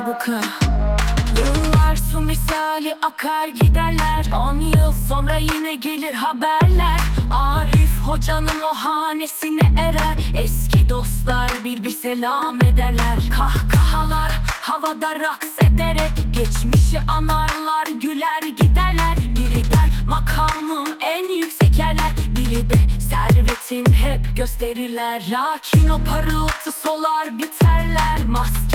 darbuka Yıllar su misali akar giderler. On yıl sonra yine gelir haberler. Arif hocanın o hanesine erer. Eski dostlar bir bir selam ederler. Kahkahalar havada raks ederek Geçmişi anarlar güler giderler. Biri der makamın en yüksek yerler. Biri de servetin hep gösterirler. Lakin o parıltı solar biterler. Maske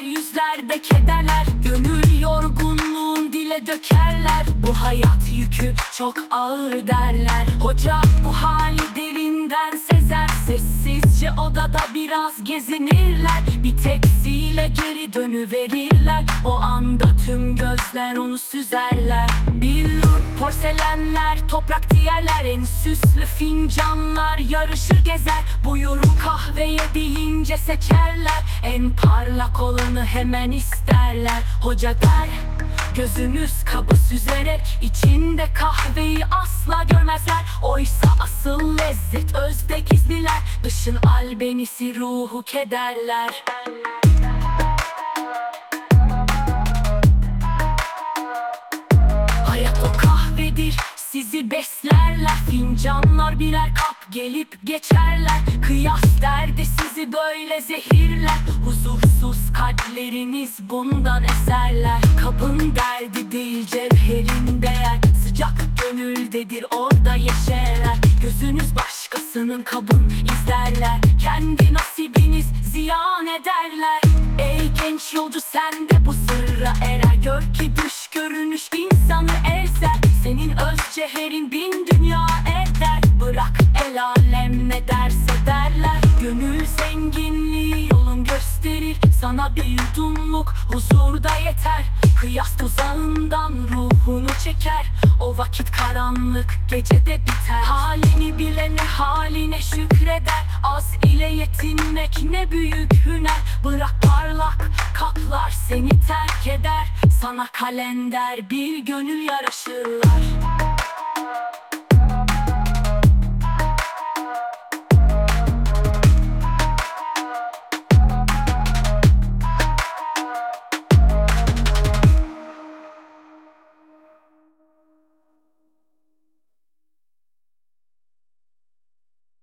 düşer yüzlerde kederler Gönül yorgunluğun dile dökerler. Bu hayat yükü çok ağır derler. Hoca bu hali derinden sezer. Sessizce odada biraz gezinirler. Bir tepsiyle geri dönüverirler. O anda tüm gözler onu süzerler. Billur porselenler toprak diyerler En süslü fincanlar. Yarışır gezer Buyurun kahveye deyince seçerler. En parlak olanı hemen isterler. Hoca der Gözünüz kabı süzerek içinde kahveyi asla görmezler. Oysa asıl lezzet özde gizliler. Dışın albenisi ruhu kederler kahvedir sizi beslerler Fincanlar birer kap gelip geçerler. Kıyas derdi sizi böyle zehirler. Huzursuz kalpleriniz bundan eserler. Kabın derdi değil cevherin değer. Sıcak gönüldedir orada yeşerler. Gözünüz başkasının kabın izlerler. Kendi nasibiniz ziyan ederler. Ey genç yolcu sen de bu sırra erer. Gör ki dış görünüş ezer Ceherin bin dünya eder. Bırak el alem ne derse derler. Gönül zenginliği yolun gösterir. Sana bir yudumluk huzurda yeter. Kıyas tuzağından ruhunu çeker. O vakit karanlık gecede biter. Halini bilene haline şükreder. Az ile yetinmek ne büyük hüner. Bırak parlak kaplar seni terk eder. Sana kalender bir gönül yaraşırlar Bye.